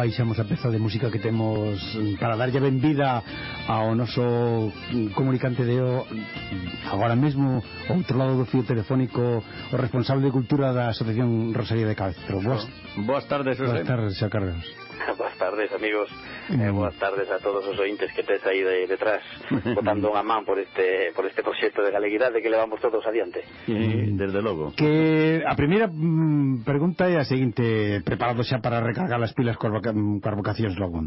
baixamos a peza de música que temos para darlle benvida ao noso comunicante de o, agora mesmo ao outro lado do fio telefónico o responsable de cultura da Asociación Rosalía de Castro. Boas, boas tardes, José. Boas tardes, xa Carlos tardes, amigos. Eh, mm. boas tardes a todos os ointes que tes aí de, detrás, botando unha man por este por este proxecto de galeguidade que levamos todos adiante. Sí, desde logo. Que a primeira mm, pregunta é a seguinte, preparado xa para recargar as pilas coas, coas vocacións logo?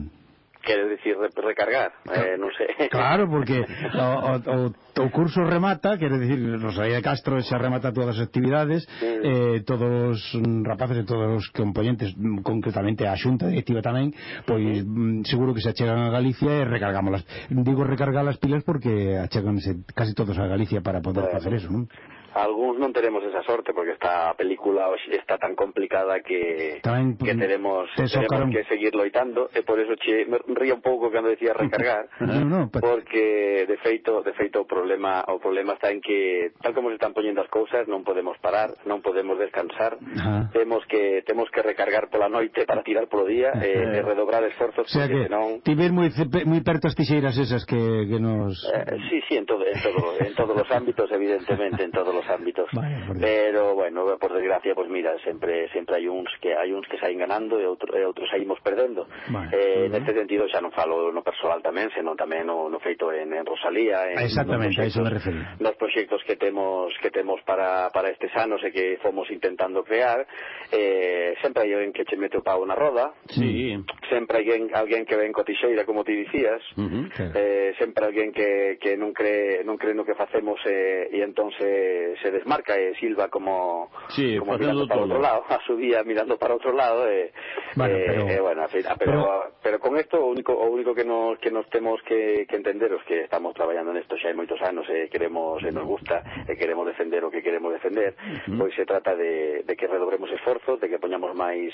quere dicir recargar, eh, non sei. Claro, porque o, o, o curso remata, quere dicir, Rosalía Castro xa remata todas as actividades, eh, todos os rapaces e todos os componentes, concretamente a xunta directiva tamén, pois mm, seguro que se achegan a Galicia e recargámolas. Digo recargar as pilas porque acheganse casi todos a Galicia para poder facer eso, non? Alguns non teremos esa sorte porque esta película está tan complicada que Tamén, que teremos, teremos que seguir loitando e eh, por eso che me ría un pouco cando decía recargar no, no, pero... porque de feito de feito o problema o problema está en que tal como se están poñendo as cousas non podemos parar, non podemos descansar. Ajá. Temos que temos que recargar pola noite para tirar polo día e, eh, e redobrar esforzos o sea porque que senón tiver moi moi perto as tixeiras esas que que nos eh, Sí, sí, en todo en todo en todos os ámbitos evidentemente, en todos os os ámbitos. Vale, Pero bueno, por desgracia, pues mira, sempre sempre hai uns que hai uns que saen ganando e, outro, e outros saímos perdendo. Vale, eh, vale. neste sentido xa non falo no personal tamén, senón tamén no, no feito en, en Rosalía, en Exactamente, a iso me refiro. Nos proxectos que temos que temos para para estes anos e que fomos intentando crear, eh, sempre hai alguén que che mete o pau na roda. Sí. Sempre hai alguén, alguén que ven co tixeira, como ti dicías. Uh -huh, claro. eh, sempre alguén que, que non cree non cree no que facemos eh, e entonces se, se desmarca e Silva como, sí, como mirando para outro lado, a subía mirando para outro lado e bueno, eh, pero, eh, bueno, fin, ah, pero, pero, pero con isto o único o único que nos que nos temos que, que entender os que estamos traballando nesto xa hai moitos anos e eh, queremos e eh, nos gusta e eh, queremos defender o que queremos defender, uh -huh. pois se trata de, de que redobremos esforzos, de que poñamos máis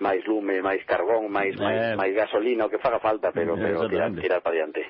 máis lume, máis carbón, máis máis, eh. máis gasolina, o que faga falta, pero eh, pero tirar, tirar para diante.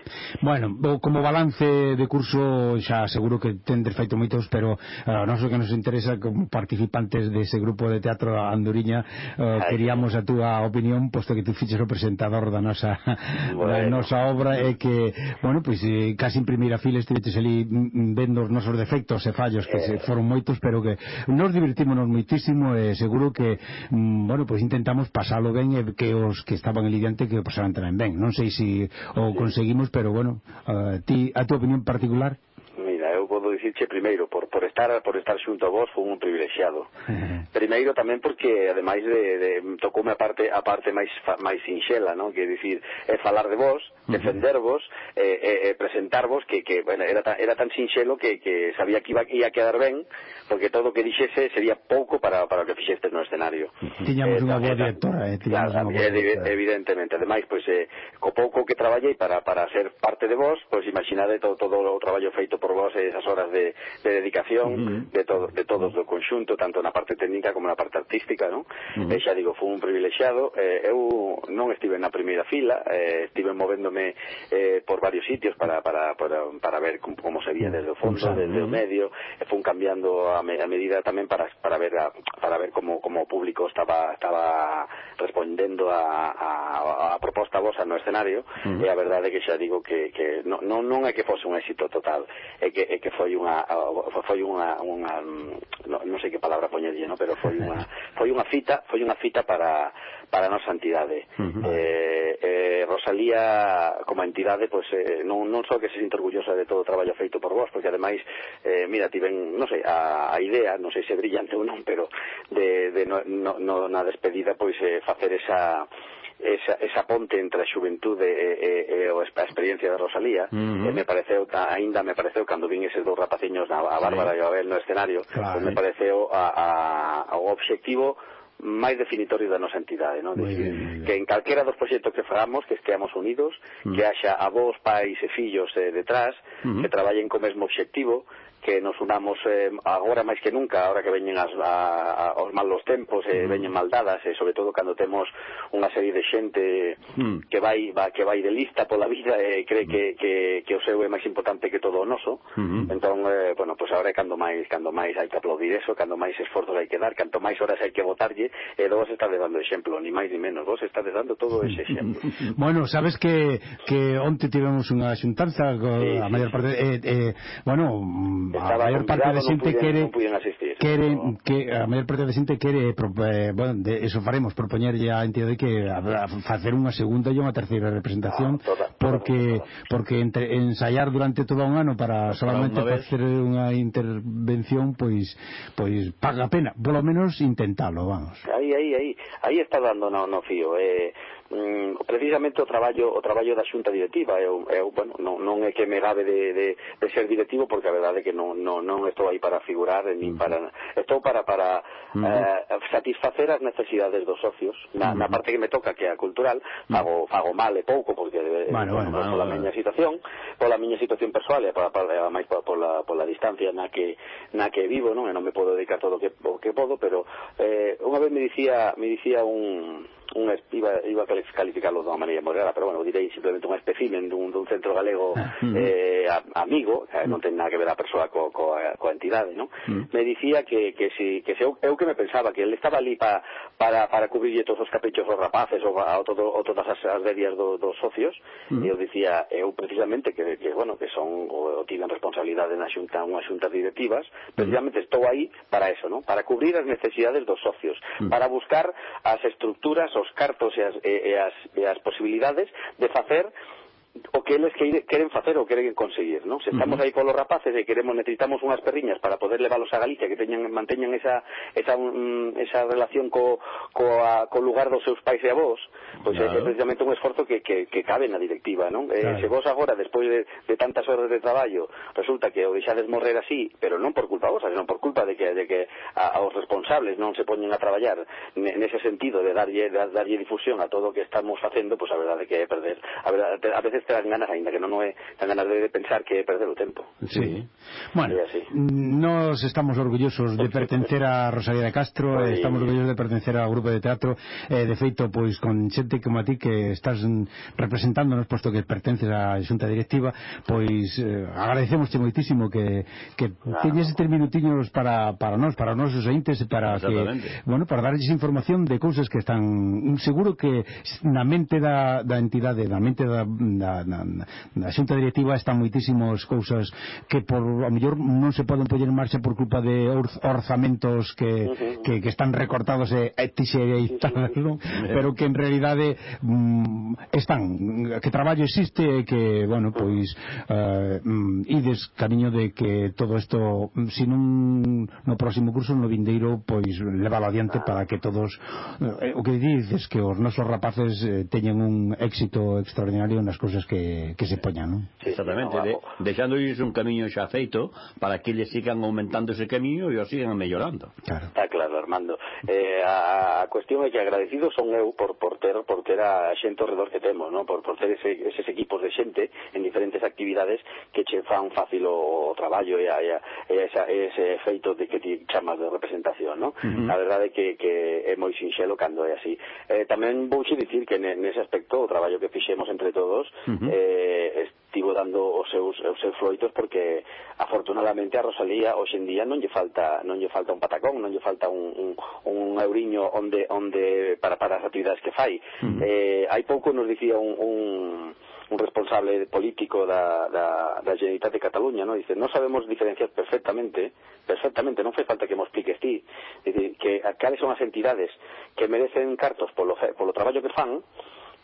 Bueno, como balance de curso xa seguro que tendes feito moitos, pero Eh, a nós o que nos interesa como participantes dese grupo de teatro Anduriña eh, queríamos a túa opinión posto que tú fiches o presentador da nosa bueno. da nosa obra e que bueno, pois eh, pues, casi en primeira fila estivetes ali mm, mm, vendo os nosos defectos e fallos que eh. se foron moitos pero que nos divertímonos moitísimo e seguro que mm, bueno, pois pues intentamos pasalo ben e que os que estaban ali diante que o pasaran tamén ben non sei se si o conseguimos pero bueno a, ti, a tua opinión particular Mira, eu podo dicirche primeiro por por estar por estar xunto a vos foi un privilexiado. Primeiro tamén porque ademais de, de tocoume a parte a parte máis máis sinxela, non? Que dicir, é falar de vos, defendervos, eh, eh, presentarvos que que bueno, era tan, era tan sinxelo que que sabía que iba ia quedar ben, porque todo o que dixese sería pouco para para o que fixeste no escenario. Tiñamos eh, unha boa directora, eh, tiñamos claro, unha boa directora. evidentemente, ademais pois eh, co pouco que traballei para para ser parte de vos, pois imaginade todo todo o traballo feito por vos esas horas de, de dedicación uh -huh. de todo, de todos do conxunto, tanto na parte técnica como na parte artística, non? Uh eh, -huh. E xa digo, fui un privilexiado, eh, eu non estive na primeira fila, eh, estive movéndome eh, por varios sitios para, para, para, para ver como, como se vía desde o fondo, uh -huh. desde o medio, eh, e fun cambiando a, me, a medida tamén para, para ver a, para ver como, como o público estaba estaba respondendo a, a, a proposta vosa no escenario, uh eh, -huh. e a verdade é que xa digo que, que non, non é que fose un éxito total, é que, é que foi, unha, foi foi unha, unha mm, non sei que palabra poñerlle, no? pero foi unha, foi unha cita, foi unha cita para, para a nosa entidade. Uh -huh. eh, eh, Rosalía, como entidade, pues, eh, non, non só que se sinta orgullosa de todo o traballo feito por vos, porque ademais, eh, mira, tiven, non sei, a, a idea, non sei se é brillante ou non, pero de, de no, no, no, na despedida, pois, eh, facer esa esa, esa ponte entre a xuventude e, e, e a experiencia de Rosalía uh eh, -huh. e me pareceu, aínda me pareceu cando vin eses dous rapaciños na, a Bárbara sí. e a Abel no escenario, claro. pues me pareceu a, a, o obxectivo máis definitorio da nosa entidade, non? Decir, bien, bien. que en calquera dos proxectos que fagamos, que esteamos unidos, mm. que haxa avós, pais e fillos eh, detrás, mm -hmm. que traballen co mesmo obxectivo, que nos unamos eh, agora máis que nunca, agora que veñen as, a, a, os malos tempos, e eh, mm. veñen maldadas, e eh, sobre todo cando temos unha serie de xente mm. que vai va, que vai de lista pola vida e eh, cree mm. que, que, que o seu é máis importante que todo o noso. Mm -hmm. Entón, eh, bueno, pois pues agora é cando máis cando máis hai que aplaudir eso, cando máis esforzos hai que dar, canto máis horas hai que votarlle, e eh, vos estades dando exemplo, ni máis ni menos, vos estades dando todo ese exemplo. bueno, sabes que que onte tivemos unha xuntanza co, sí, a maior parte eh, eh, bueno, a maior parte da xente no quere, no asistir, quere no... que a maior parte da xente quere eh, bueno, de, eso faremos propoñerlle á entidade que a, a facer unha segunda e unha terceira representación ah, toda, porque toda. porque entre ensaiar durante todo un ano para solamente para facer unha intervención pois pois paga a pena, polo menos intentalo, vamos. Aí aí aí aí está dando no, no fío, eh mm, precisamente o traballo o traballo da xunta directiva. Eu, eu bueno, non, non é que me gabe de, de, de ser directivo porque a verdade é que non, non, non estou aí para figurar eh, nin para estou para para uh -huh. eh, satisfacer as necesidades dos socios. Na, uh -huh. na parte que me toca que é a cultural fago fago mal e pouco porque eh, bueno, bueno, bueno, pola miña situación pola miña situación persoal e pola, pola, eh, máis pola, pola, pola distancia na que na que vivo non? E non me podo dedicar todo o que, o que podo pero eh, unha vez me dicía me dicía un un, iba, iba a calificarlo de unha maneira moi rara, pero bueno, direi simplemente un especimen dun, dun centro galego ah, mm. eh, amigo, eh, non ten nada que ver a persoa co, co, coa entidade, non? Mm. Me dicía que, que, si, que se eu, eu que me pensaba que ele estaba ali pa, para, para cubrirlle todos os capechos aos rapaces ou, a, todo, ou todas as, as medias do, dos socios, mm. e eu dicía, eu precisamente que, que bueno, que son o, o tiven responsabilidade na xunta, unha xunta directivas, mm. precisamente estou aí para eso, non? Para cubrir as necesidades dos socios, mm. para buscar as estructuras os cartos e as, e, e as, e as posibilidades de facer o que eles queren facer ou queren conseguir, non? Se estamos aí polos rapaces e queremos necesitamos unhas perriñas para poder leválos a Galicia que teñan manteñan esa esa um, esa relación co coa co lugar dos seus pais e avós, pois claro. é precisamente un esforzo que que que cabe na directiva, non? Eh, claro. Eh, se vos agora despois de, de tantas horas de traballo resulta que o deixades morrer así, pero non por culpa vosa, senón por culpa de que de que a, aos responsables non se poñen a traballar nese sentido de darlle de darlle difusión a todo o que estamos facendo, pois pues a verdade que é perder, a verdade a veces terán ganas, ainda que non, é tan ganas de pensar que é perder o tempo. Sí. Bueno, así. nos estamos orgullosos de pertencer a Rosalía de Castro, Ay. estamos orgullosos de pertencer ao grupo de teatro, eh, de feito, pois, con xente como a ti que estás representándonos, posto que pertences á xunta directiva, pois eh, agradecemos moitísimo que, que claro. teñes estes minutiños para, para nós, para nós os entes, para que, bueno, para darles información de cousas que están, seguro que na mente da, da entidade, na mente da, da na, na, xunta directiva están moitísimos cousas que por a mellor non se poden poñer en marcha por culpa de or, orzamentos que, uh -huh. que, que están recortados e, e non? pero que en realidade mm, están, que traballo existe e que, bueno, pois uh, mm, ides camiño de que todo isto, se un non no próximo curso, no vindeiro, pois levalo adiante para que todos uh, o que dices que os nosos rapaces eh, teñen un éxito extraordinario nas cousas que, que se poñan, non? Sí, exactamente, de, deixándoles un camiño xa feito para que eles sigan aumentando ese camiño e o sigan mellorando. Claro. Está claro, Armando. Eh, a, a cuestión é que agradecidos son eu por, por, ter, por ter a xente ao redor que temos, non? Por, por ter ese, eses equipos de xente en diferentes actividades que che fan fácil o, o traballo e, a, e, a, e esa, ese efeito de que ti chamas de representación, non? Uh -huh. A verdade é que, que é moi sinxelo cando é así. Eh, tamén vou xe dicir que nese aspecto o traballo que fixemos entre todos uh -huh. eh, estivo dando os seus, os seus froitos porque afortunadamente a Rosalía hoxe en día non lle falta non lle falta un patacón, non lle falta un, un, un euriño onde, onde para, para as actividades que fai uh -huh. eh, hai pouco nos dicía un, un un responsable político da, da, da Generalitat de Cataluña, ¿no? Dice, no sabemos diferenciar perfectamente, perfectamente, non fai falta que mo expliques ti, dice, que cales son as entidades que merecen cartos polo, polo traballo que fan,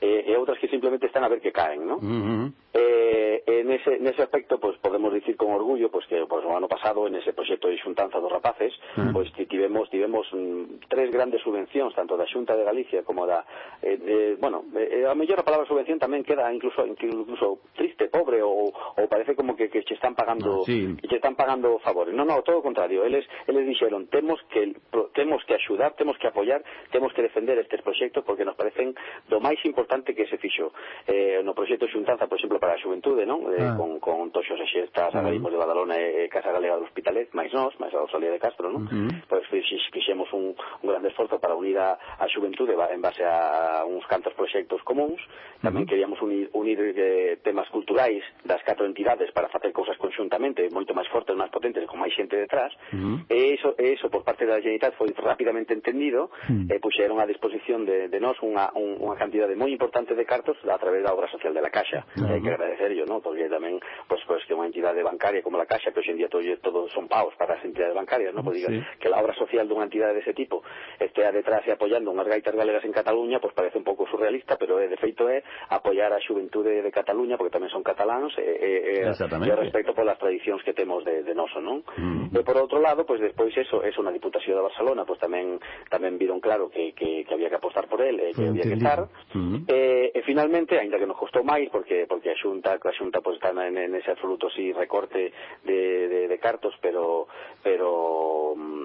Eh, eh, e, e outras que simplemente están a ver que caen, non? Uh -huh. Eh, en ese, nese aspecto, pues podemos dicir con orgullo pois que pues, o ano pasado, en ese proxecto de xuntanza dos rapaces, uh -huh. pues tivemos tivemos mm, tres grandes subvencións, tanto da Xunta de Galicia como da eh, de, bueno, eh, eh a mellor a palabra subvención tamén queda incluso incluso triste, pobre ou, ou parece como que, que che están pagando ah, sí. che están pagando favores. no no todo o contrario. Eles eles dixeron, temos que temos que axudar, temos que apoiar, temos que defender estes proxectos porque nos parecen do máis importante que se fixo. Eh, no proxecto Xuntanza, por exemplo, para a xuventude, non? Eh, ah. con, con e xestas, uh -huh. de Badalona e Casa Galega do Hospitalet, máis nós, máis a Rosalía de Castro, non? Uh -huh. Pois fixemos un, un grande esforzo para unir a, a xuventude en base a uns cantos proxectos comuns, tamén uh -huh. queríamos unir, unir eh, temas culturais das catro entidades para facer cousas conxuntamente, moito máis fortes, máis potentes, con máis xente detrás, uh -huh. e iso, e iso por parte da Generalitat foi rapidamente entendido, uh -huh. e puxeron a disposición de, de nós unha, un, unha cantidade moi importante de cartos a través da obra social de la Caixa, uh -huh. eh, que agradecerllo, ¿no? Porque tamén, pois, pues, pues, que unha entidade bancaria como a Caixa, que hoxe en día todo, todo son paus para as entidades bancarias, ¿no? Pues diga, sí. Que a obra social dunha entidade dese tipo estea detrás e apoyando unhas gaitas galegas en Cataluña, pois pues, parece un pouco surrealista, pero é, de feito é apoiar a xuventude de Cataluña, porque tamén son cataláns, e, e, e, e respecto polas tradicións que temos de, de noso, non? Mm. E por outro lado, pois pues, despois eso, eso na Diputación de Barcelona, pois pues, tamén tamén viron claro que, que, que había que apostar por el, e que había que estar. Mm. E, e finalmente, aínda que nos costou máis, porque porque a Xunta, a Xunta pois, está en, en ese absoluto sí recorte de, de, de cartos, pero pero mm,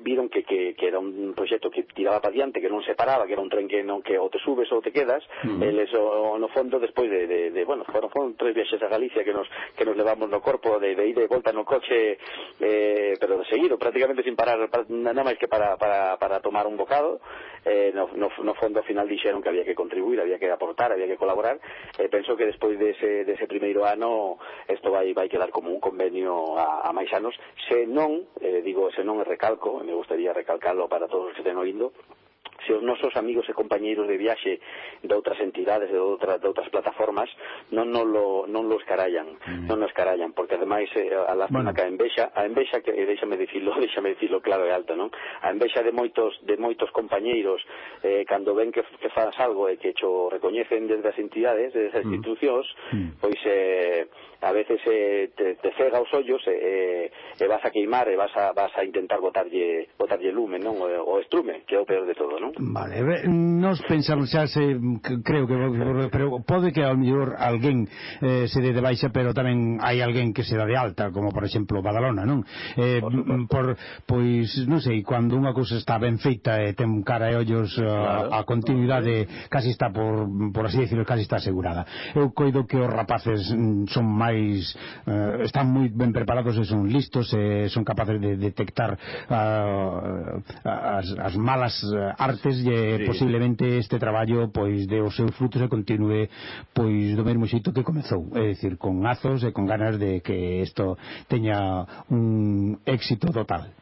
viron que, que, que era un proxecto que tiraba para diante, que non se paraba, que era un tren que non que ou te subes ou te quedas, mm. eles o, no fondo despois de, de, de bueno, foron, foron tres viaxes a Galicia que nos que nos levamos no corpo de, de ida e volta no coche eh, pero de seguido, prácticamente sin parar para, nada máis que para, para, para tomar un bocado. Eh, no, no, no fondo ao final dixeron que había que contribuir, había que aportar, había que colaborar. Eh, penso que despois dese, de dese primeiro ano isto vai vai quedar como un convenio a, a máis anos. Se non, eh, digo, se non recalco me gustaría recalcarlo para todos os que estén oindo se os nosos amigos e compañeiros de viaxe de outras entidades, de outras, de outras plataformas, non, non, lo, non los carallan, mm. non nos carallan, porque ademais eh, a lástima bueno. que a envexa, a envexa que, déxame dicilo, déxame dicilo claro e alto, non? A envexa de moitos, de moitos compañeiros, eh, cando ven que, que faz algo e eh, que cho recoñecen desde as entidades, desde as mm. institucións, mm. pois eh, a veces eh, te, te cega os ollos e, eh, e eh, vas a queimar e vas a, vas a intentar botarlle, botarlle lume, non? O, o estrume, que é o peor de todo, non? Vale, nos pensamos xa se, creo que pero pode que ao mellor alguén eh, se dé de baixa, pero tamén hai alguén que se dá de alta, como por exemplo Badalona, non? Eh, por, pois, non sei, cando unha cousa está ben feita e ten cara e ollos eh, claro. a, a continuidade casi está por, por así decirlo, casi está asegurada. Eu coido que os rapaces mm, son máis eh, están moi ben preparados e son listos e son capaces de detectar uh, as, as malas eh, artes partes e sí. posiblemente este traballo pois de os seus frutos e continue pois do mesmo xeito que comezou, é dicir, con azos e con ganas de que isto teña un éxito total.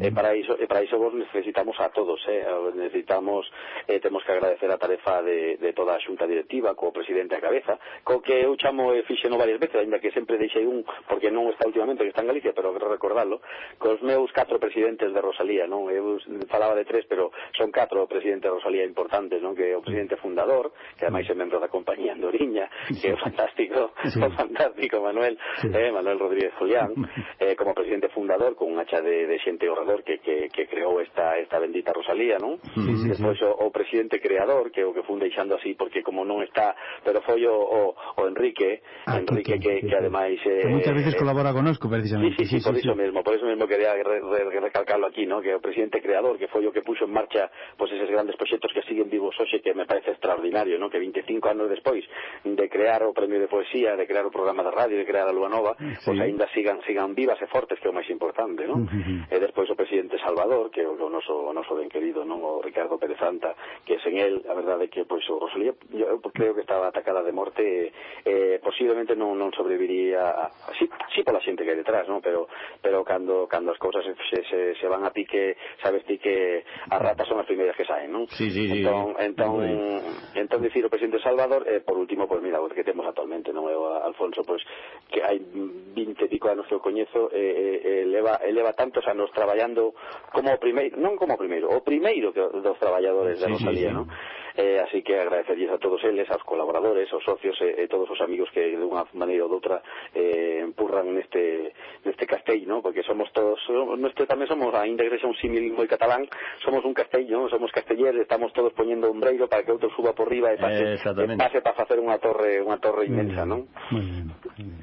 E para iso, e eh, para iso vos necesitamos a todos, eh? necesitamos, eh, temos que agradecer a tarefa de, de toda a xunta directiva, co presidente a cabeza, co que eu chamo e fixeno varias veces, ainda que sempre deixei un, porque non está últimamente que está en Galicia, pero quero recordarlo, cos meus catro presidentes de Rosalía, non? Eu falaba de tres, pero son catro presidentes de Rosalía importantes, non? Que é o presidente fundador, que ademais é membro da compañía Andoriña, que é fantástico, sí. fantástico Manuel, sí. eh, Manuel Rodríguez Julián, eh, como presidente fundador, con un hacha de, de presidente orador que, que, que creou esta, esta bendita Rosalía, non? Sí, sí, Despois sí. O, o presidente creador, que o que fun deixando así porque como non está, pero foi o, o, o Enrique, ah, Enrique que, que, que ademais... Eh, que muchas veces eh, colabora conosco precisamente. Sí, sí, sí, sí por sí, iso sí. mesmo, por iso mesmo quería re, re, recalcarlo aquí, ¿no? que o presidente creador, que foi o que puxo en marcha pues, eses grandes proxectos que siguen vivos hoxe, que me parece extraordinario, ¿no? que 25 anos despois de crear o premio de poesía, de crear o programa de radio, de crear a Lua Nova, sí. pues, aínda sigan sigan vivas e fortes, que é o máis importante, ¿no? Uh -huh. E despois o presidente Salvador, que é o noso, o noso ben querido, non o Ricardo Pérez Santa, que sen el, a verdade que pois o Rosalía, eu creo que estaba atacada de morte, eh, posiblemente non, non sobreviviría, así, así pola xente que hai detrás, non? Pero, pero cando, cando as cousas se, se, se, van a pique, sabes ti que as ratas son as primeiras que saen, non? Sí, sí, entón, sí. Entón, entón, entón dicir o presidente Salvador, eh, por último, pois pues, mira, o que temos actualmente, non é o Alfonso, pois pues, que hai 20 pico anos que o coñezo, eh, eh, eleva, eleva tantos anos traballando como o primeiro, non como o primeiro, o primeiro que, dos traballadores sí, da Rosalía, sí, sí. non? eh, así que agradecerles a todos eles, aos colaboradores, aos socios e, e todos os amigos que de unha maneira ou de outra eh, empurran neste, neste castell, ¿no? porque somos todos, nuestro, tamén somos, ainda que un símil moi catalán, somos un castell, ¿no? somos castelleres, estamos todos poñendo un breiro para que outro suba por riba e pase, eh, pase para facer unha torre unha torre inmensa, non?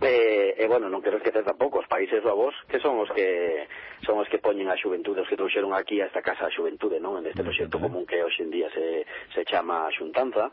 E, e bueno, non quero esquecer tampouco os países do vos que son os que son os que poñen a xuventude, os que trouxeron aquí a esta casa a xuventude, non? En este proxecto común que hoxe en día se, se echa chama a xuntanza,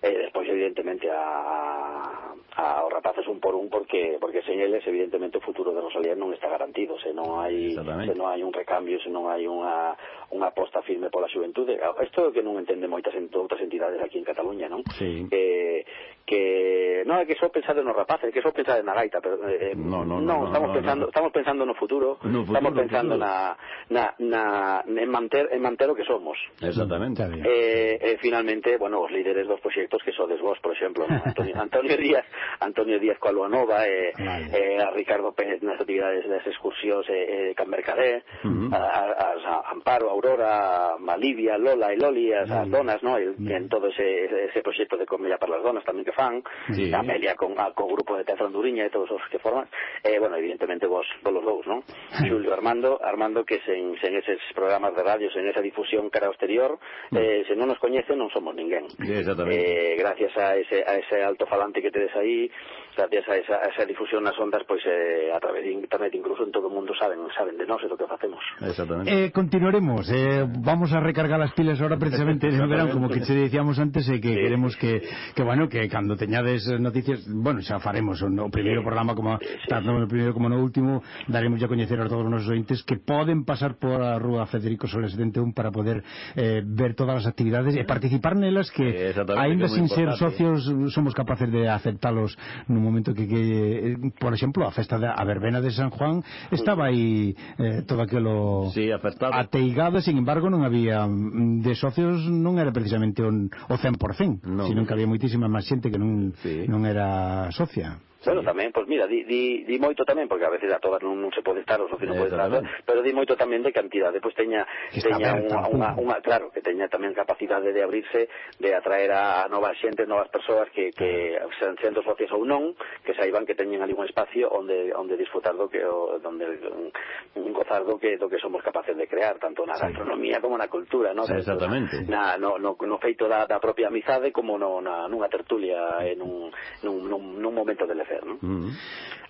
e despois evidentemente a, a os rapaces un por un porque porque sen eles evidentemente o futuro de Rosalía non está garantido, se non hai se non hai un recambio, se non hai unha unha aposta firme pola xuventude. Isto é o que non entende moitas en outras entidades aquí en Cataluña, non? Sí. Que que non é que só en nos rapaces, é que só pensar na gaita, pero eh, eh no, no, no, no, estamos no, pensando, no. estamos pensando no futuro, no futuro estamos pensando futuro. na na na en manter en manter o que somos. Exactamente. Eh, eh finalmente, bueno, os líderes dos proxectos que sodes vos, por exemplo, ¿no? Antonio, Antonio Díaz, Antonio Díaz Coaloa Nova, eh, vale. eh a Ricardo Pérez nas actividades das excursións eh, eh Can Mercadé, uh -huh. a, a, a Amparo, Aurora, Malivia, Lola e Loli, as, uh -huh. donas, ¿no? El, uh -huh. en todo ese ese proxecto de comida para las donas tamén que fan, Sí. a Amelia con, a, con o grupo de Teatro Anduriña e todos os que forman, eh, bueno, evidentemente vos, vos los dous, ¿no? Xulio Armando, Armando que sen, sen eses programas de radio, sen esa difusión cara ao exterior, eh, se non nos coñece non somos ninguén. Eh, gracias a ese, a ese altofalante que tedes aí, gracias a esa, a esa difusión nas ondas, pois eh, a través de internet incluso en todo o mundo saben saben de nós e do que facemos. Exactamente. Eh, continuaremos eh, vamos a recargar las pilas ahora precisamente en verano como que che decíamos antes eh, que Sí. queremos que, que bueno que cando cando teñades noticias, bueno, xa faremos o, no primeiro programa como tanto no primeiro como no último, daremos a coñecer a todos os nosos ointes que poden pasar por a rúa Federico Soles 71 para poder eh, ver todas as actividades e participar nelas que aínda sin ser socios somos capaces de aceptalos no momento que, que eh, por exemplo, a festa da verbena de San Juan estaba aí eh, todo aquilo sí, acertado. ateigada, sin embargo, non había mm, de socios non era precisamente un, o 100%, no. sino que había moitísima máis xente que non, sí. non era socia Bueno, tamén, pois mira, di, di, di moito tamén, porque a veces a todas non, non se pode estar, o socio non pode estar, pero di moito tamén de cantidade, pois teña, teña unha, unha, unha, claro, que teña tamén capacidade de abrirse, de atraer a novas xentes, novas persoas que, que sean sendo socios ou non, que saiban que teñen ali un espacio onde, onde disfrutar do que, o, onde gozar do que, do que somos capaces de crear, tanto na gastronomía sí. como na cultura, no? Sí, exactamente. Na, no, no, no feito da, da propia amizade como no, na, nunha tertulia, en un, nun, nun, nun momento de ser, non? Mm.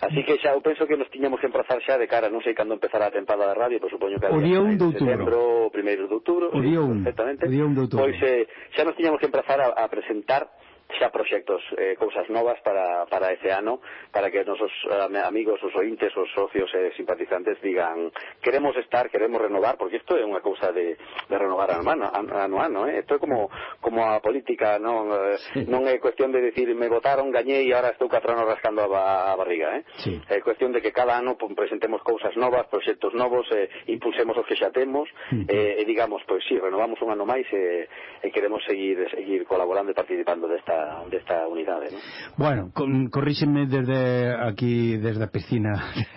Así que xa eu penso que nos tiñamos que emprazar xa de cara, non sei cando empezará a tempada da radio, pero supoño que o día 1 de outubro, o primeiro de outubro, o día 1, exactamente. O día 1 de outubro. Pois eh, xa nos tiñamos que emprazar a, a presentar xa proxectos, eh, cousas novas para, para ese ano, para que os nosos eh, amigos, os ointes, os socios e eh, simpatizantes digan queremos estar, queremos renovar, porque isto é unha cousa de, de renovar ano ano, ano, ano eh? isto é como, como a política, non, eh, sí. non é cuestión de decir me votaron, gañei e ahora estou catro anos rascando a, a barriga, eh? Sí. é cuestión de que cada ano pues, presentemos cousas novas, proxectos novos, eh, impulsemos os que xa temos, uh -huh. eh, e digamos, pois pues, sí, renovamos un ano máis e, eh, e queremos seguir, seguir colaborando e participando desta desta, unidade ¿no? Bueno, con, corríxeme desde aquí desde a piscina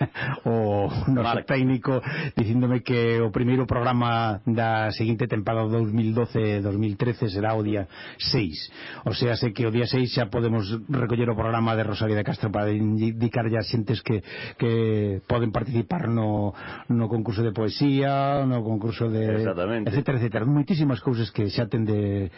o noso técnico dicíndome que o primeiro programa da seguinte tempada 2012-2013 será o día 6 o sea, sé que o día 6 xa podemos recoller o programa de Rosalía de Castro para indicar ya xentes que, que poden participar no, no concurso de poesía no concurso de... etcétera, etcétera. Moitísimas cousas que xa ten de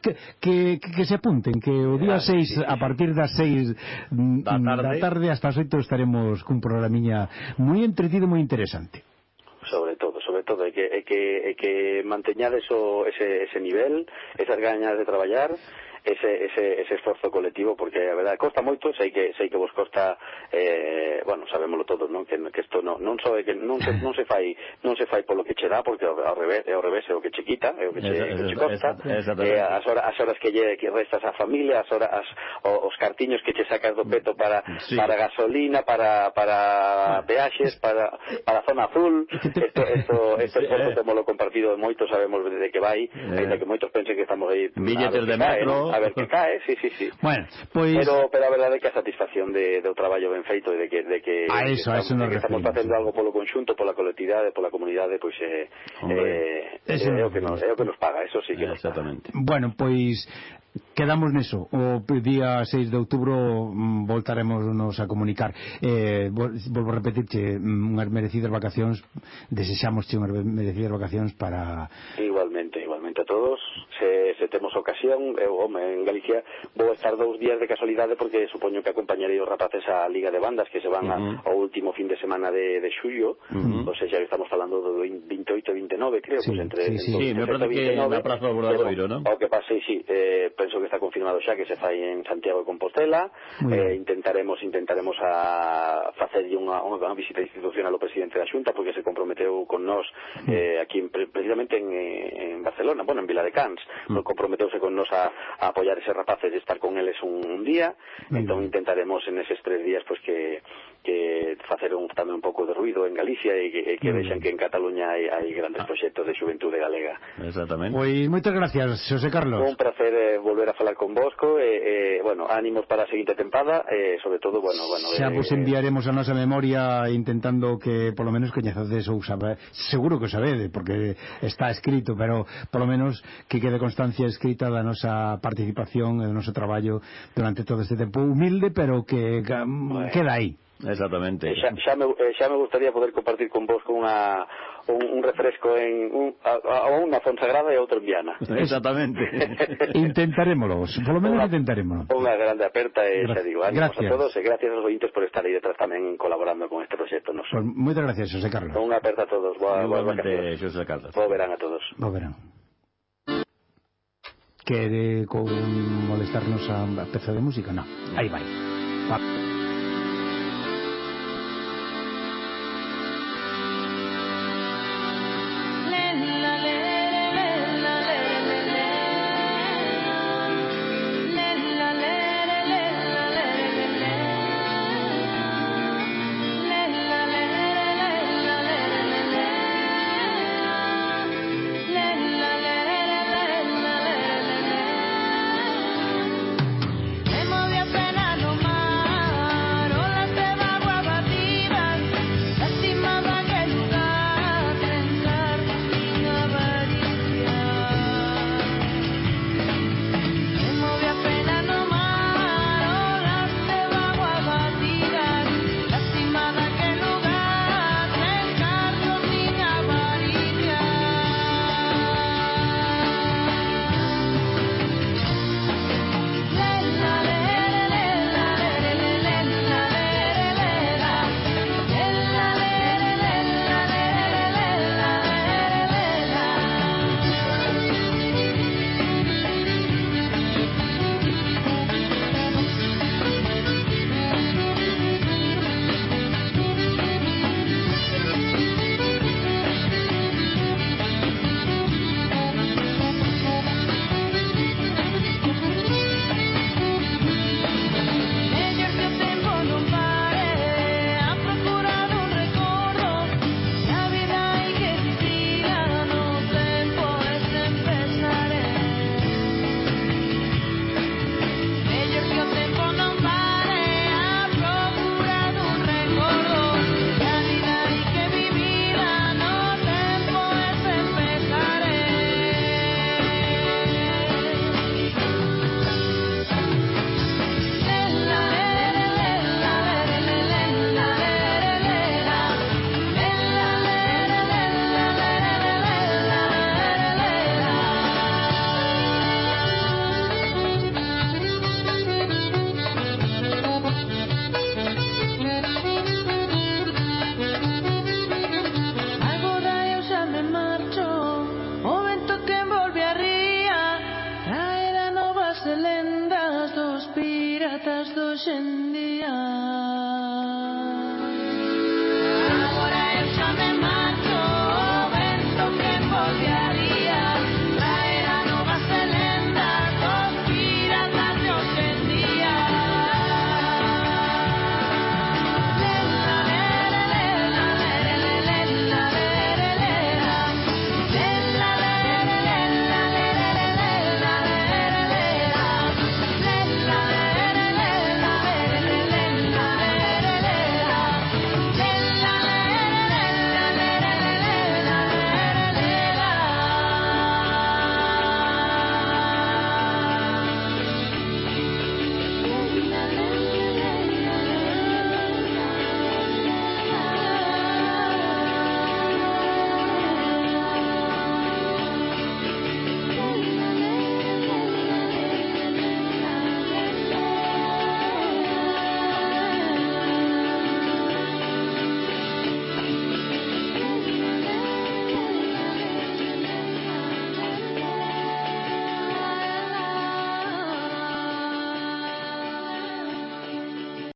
que, que, que se apunten que o día 6 a partir das 6 mm, mm, da tarde, da tarde hasta as 8 estaremos cun programiña moi entretido, moi interesante. Sobre todo, sobre todo, é que, é que, é que manteñades o, ese, ese nivel, esas gañas de traballar, ese, ese, ese esforzo colectivo porque a verdade costa moito, sei que sei que vos costa eh, bueno, sabémolo todos, non? Que, que isto non, non só é que non se, non se fai non se fai polo que che dá porque ao, ao revés, é ao revés é o que che quita, é o que che, eso, que che costa. Eh, as horas as horas que lle que restas á familia, as horas as, os, os cartiños que che sacas do peto para sí. para gasolina, para para peaxes, para para zona azul. Esto esto esto sí, esforzo eh. temolo compartido de moito, sabemos de que vai, eh. aínda que moitos pensen que estamos aí billetes de metro, a ver que cae, sí, sí, sí. Bueno, pois... Pero, pero a verdade é que a satisfacción de, do traballo ben feito e de que, de que, a eso, que, estamos, a eso de que estamos facendo algo polo conxunto, pola colectividade, pola comunidade, pois é, eh, eh, é, o eh, que nos, é o que nos paga, eso sí que nos paga. Bueno, pois Quedamos neso, o día 6 de outubro mm, voltaremos nos a comunicar. Eh, volvo a repetirche mm, unhas merecidas vacacións desexamos unhas merecidas vacacións para Igualmente entre todos se, se temos ocasión eu, home, en Galicia vou estar dous días de casualidade porque supoño que acompañarei os rapaces á Liga de Bandas que se van uh -huh. a, ao último fin de semana de, de xullo. Uh -huh. ou seja, estamos falando do 28 e 29 creo sí, pues, entre, sí, sí, sí, me parece que na Praza Obradoiro, non? O que pasa, sí, sí eh, penso que está confirmado xa que se fai en Santiago de Compostela. Eh, intentaremos intentaremos a facerlle unha, unha visita institucional ao presidente da Xunta porque se comprometeu con nós eh, aquí en, precisamente en, eh, en Barcelona bueno, en Vila de Cans, mm. comprometeuse con nos a, a apoiar ese rapaces e estar con eles un, un día, mm. entón intentaremos en eses tres días pois pues, que, que faceron tamén un pouco de ruido en Galicia e que, e que vexan que en Cataluña hai, hai grandes ah. proxectos de xuventude galega. Exactamente. Pois moitas gracias, Xosé Carlos. Un placer eh, volver a falar con vosco e, eh, eh, bueno, ánimos para a seguinte tempada e eh, sobre todo, bueno, bueno, xa eh, vos enviaremos a nosa memoria intentando que polo menos coñezades ou sabe, seguro que o sabedes porque está escrito, pero polo menos que quede constancia escrita da nosa participación e do noso traballo durante todo este tempo humilde, pero que, que bueno. queda aí. Exactamente. Eh, xa, xa, me, eh, xa me gustaría poder compartir con vos con unha, un, un refresco en un, a, a unha Fonsagrada e outro en Viana. Exactamente. intentaremoslo, polo menos unha, intentaremoslo. Unha grande aperta e xa digo, ánimos gracias. a todos e gracias aos ointes por estar aí detrás tamén colaborando con este proxecto. Nos. Pues moitas gracias, José Carlos. Unha aperta a todos. Boa, boa vacacións. José Carlos. Bo verán a todos. Bo verán. Quere molestarnos a peza de música? No. Aí vai. Va.